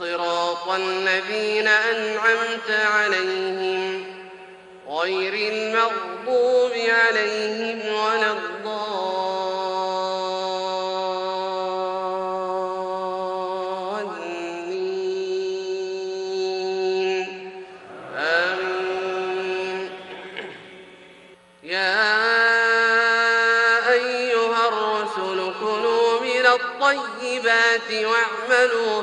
صراط الذين أنعمت عليهم غير المغضوب عليهم ولا الضالين. آمين. يا أيها الرسل كلوا من الطيبات واعملوا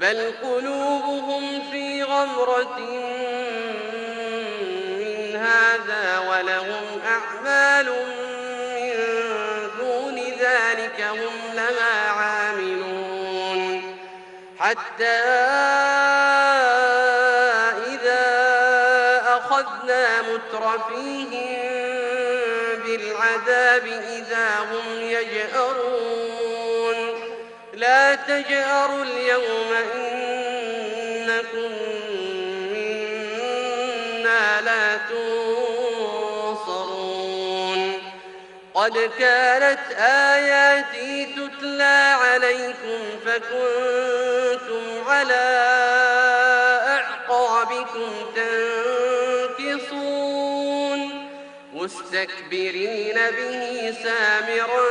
بل قلوبهم في غمرة من هذا ولهم أعمال من دون ذلك هم لها عاملون حتى إذا أخذنا مترفيهم بالعذاب إذا هم يجأرون لا تجأروا اليوم إنكم منا لا تنصرون. قد كانت آياتي تتلى عليكم فكنتم على أعقابكم تنكصون. مستكبرين به سامرا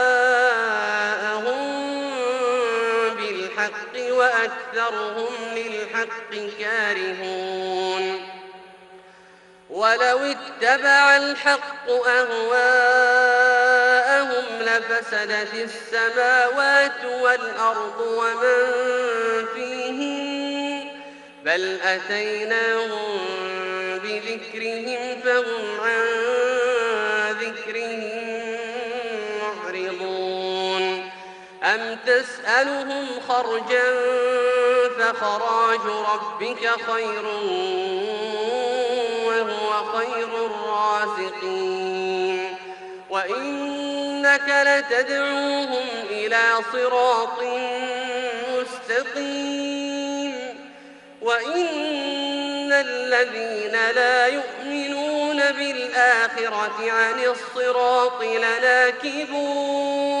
وأكثرهم للحق كارهون. ولو اتبع الحق أهواءهم لفسدت السماوات والأرض ومن فيهن بل أتيناهم بذكرهم فهم عن ذكرهم معرضون. أم تسألهم خرجا فخراج ربك خير وهو خير الرازقين. وإنك لتدعوهم إلى صراط مستقيم. وإن الذين لا يؤمنون بالآخرة عن الصراط لناكبون.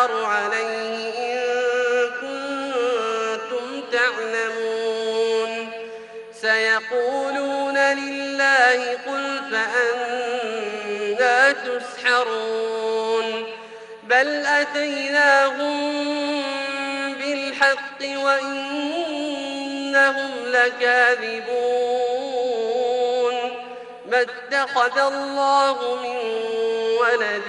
يجار عليه إن كنتم تعلمون. سيقولون لله قل فأنا تسحرون. بل أتيناهم بالحق وإنهم لكاذبون. ما اتخذ الله من ولد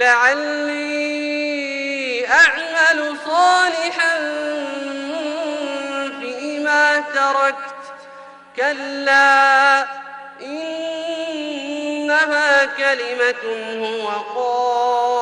لعلي أعمل صالحا فيما تركت. كلا إنها كلمة هو قائلها